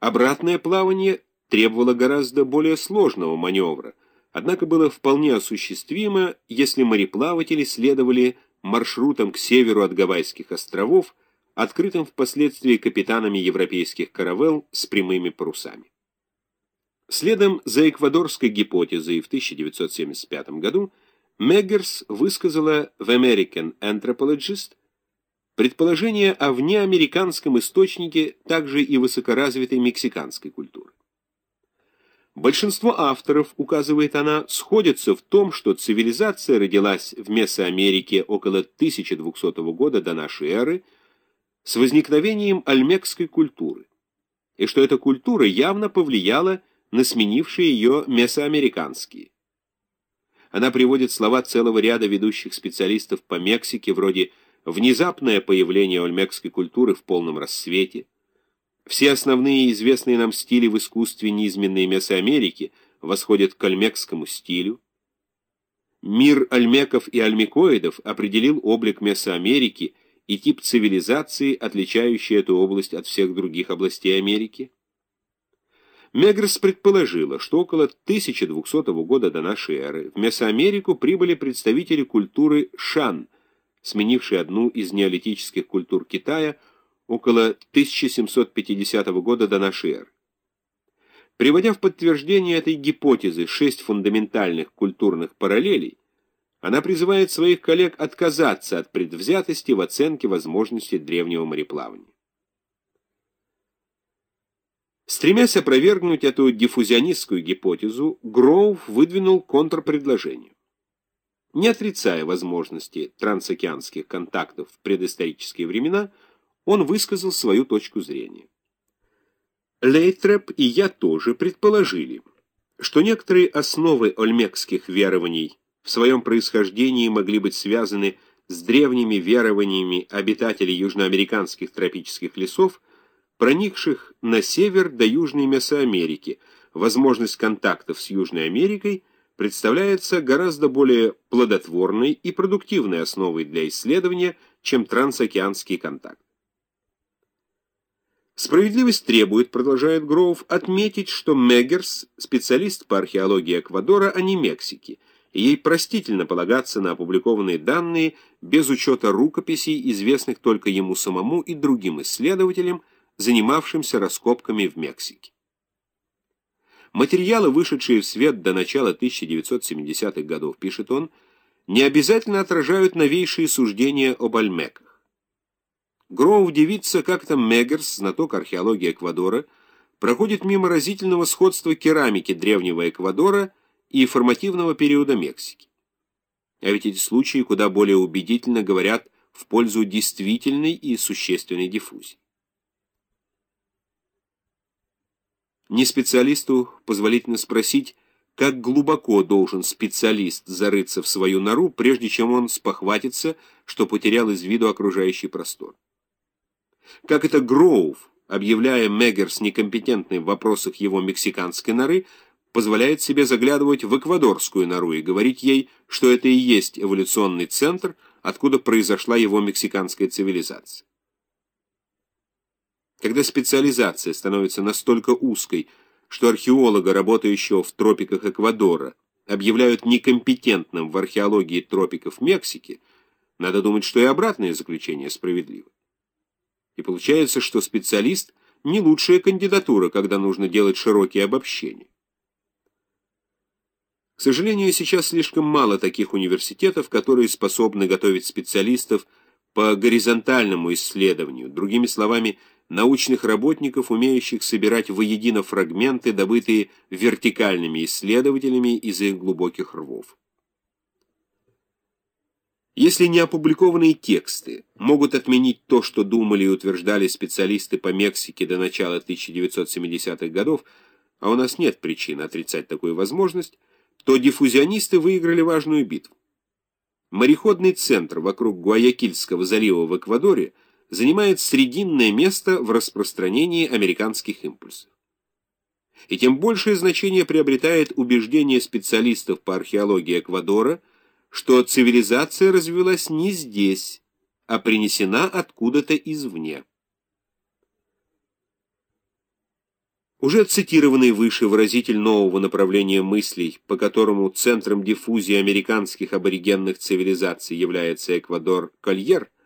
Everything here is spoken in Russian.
Обратное плавание требовало гораздо более сложного маневра, однако было вполне осуществимо, если мореплаватели следовали маршрутом к северу от Гавайских островов, открытым впоследствии капитанами европейских каравелл с прямыми парусами. Следом за эквадорской гипотезой в 1975 году Меггерс высказала в American Anthropologist предположение о внеамериканском источнике также и высокоразвитой мексиканской культуры. Большинство авторов, указывает она, сходятся в том, что цивилизация родилась в Месоамерике около 1200 года до нашей эры с возникновением альмекской культуры, и что эта культура явно повлияла на сменившие ее месоамериканские. Она приводит слова целого ряда ведущих специалистов по Мексике, вроде внезапное появление ольмекской культуры в полном рассвете, все основные известные нам стили в искусстве низменной Месоамерики восходят к ольмекскому стилю. Мир ольмеков и ольмекоидов определил облик Месоамерики и тип цивилизации, отличающий эту область от всех других областей Америки. Мегрс предположила, что около 1200 года до нашей эры в Месоамерику прибыли представители культуры Шан – сменивший одну из неолитических культур Китая около 1750 года до нашей эры. Приводя в подтверждение этой гипотезы шесть фундаментальных культурных параллелей, она призывает своих коллег отказаться от предвзятости в оценке возможностей древнего мореплавания. Стремясь опровергнуть эту диффузионистскую гипотезу, Гроув выдвинул контрпредложение. Не отрицая возможности трансокеанских контактов в предысторические времена, он высказал свою точку зрения. Лейтреп и я тоже предположили, что некоторые основы ольмекских верований в своем происхождении могли быть связаны с древними верованиями обитателей южноамериканских тропических лесов, проникших на север до Южной Месоамерики, возможность контактов с Южной Америкой – представляется гораздо более плодотворной и продуктивной основой для исследования, чем трансокеанский контакт. Справедливость требует, продолжает Гроув, отметить, что Меггерс – специалист по археологии Эквадора, а не Мексики, и ей простительно полагаться на опубликованные данные без учета рукописей, известных только ему самому и другим исследователям, занимавшимся раскопками в Мексике. Материалы, вышедшие в свет до начала 1970-х годов, пишет он, не обязательно отражают новейшие суждения об альмеках. Гроу удивится, как там Меггерс, знаток археологии Эквадора, проходит мимо разительного сходства керамики древнего Эквадора и формативного периода Мексики. А ведь эти случаи куда более убедительно говорят в пользу действительной и существенной диффузии. Не специалисту позволительно спросить, как глубоко должен специалист зарыться в свою нору, прежде чем он спохватится, что потерял из виду окружающий простор. Как это Гроув, объявляя Меггерс некомпетентным в вопросах его мексиканской норы, позволяет себе заглядывать в эквадорскую нору и говорить ей, что это и есть эволюционный центр, откуда произошла его мексиканская цивилизация. Когда специализация становится настолько узкой, что археолога, работающего в тропиках Эквадора, объявляют некомпетентным в археологии тропиков Мексики, надо думать, что и обратное заключение справедливо. И получается, что специалист – не лучшая кандидатура, когда нужно делать широкие обобщения. К сожалению, сейчас слишком мало таких университетов, которые способны готовить специалистов по горизонтальному исследованию, другими словами – научных работников, умеющих собирать воедино фрагменты, добытые вертикальными исследователями из их глубоких рвов. Если неопубликованные тексты могут отменить то, что думали и утверждали специалисты по Мексике до начала 1970-х годов, а у нас нет причин отрицать такую возможность, то диффузионисты выиграли важную битву. Мореходный центр вокруг Гуаякильского залива в Эквадоре – занимает срединное место в распространении американских импульсов. И тем большее значение приобретает убеждение специалистов по археологии Эквадора, что цивилизация развилась не здесь, а принесена откуда-то извне. Уже цитированный выше выразитель нового направления мыслей, по которому центром диффузии американских аборигенных цивилизаций является Эквадор Кольер –